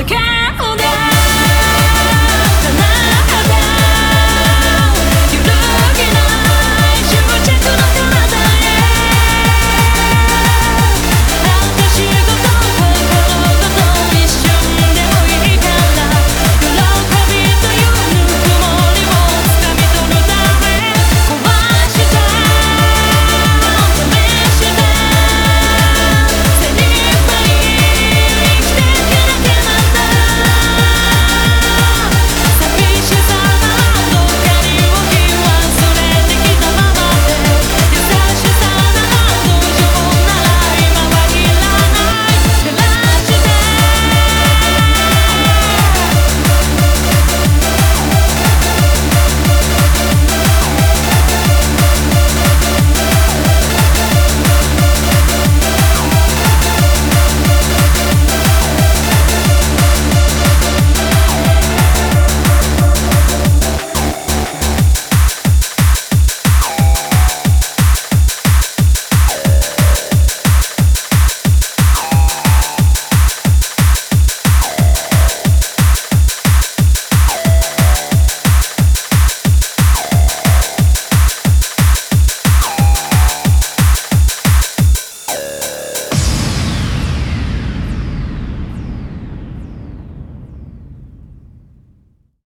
again.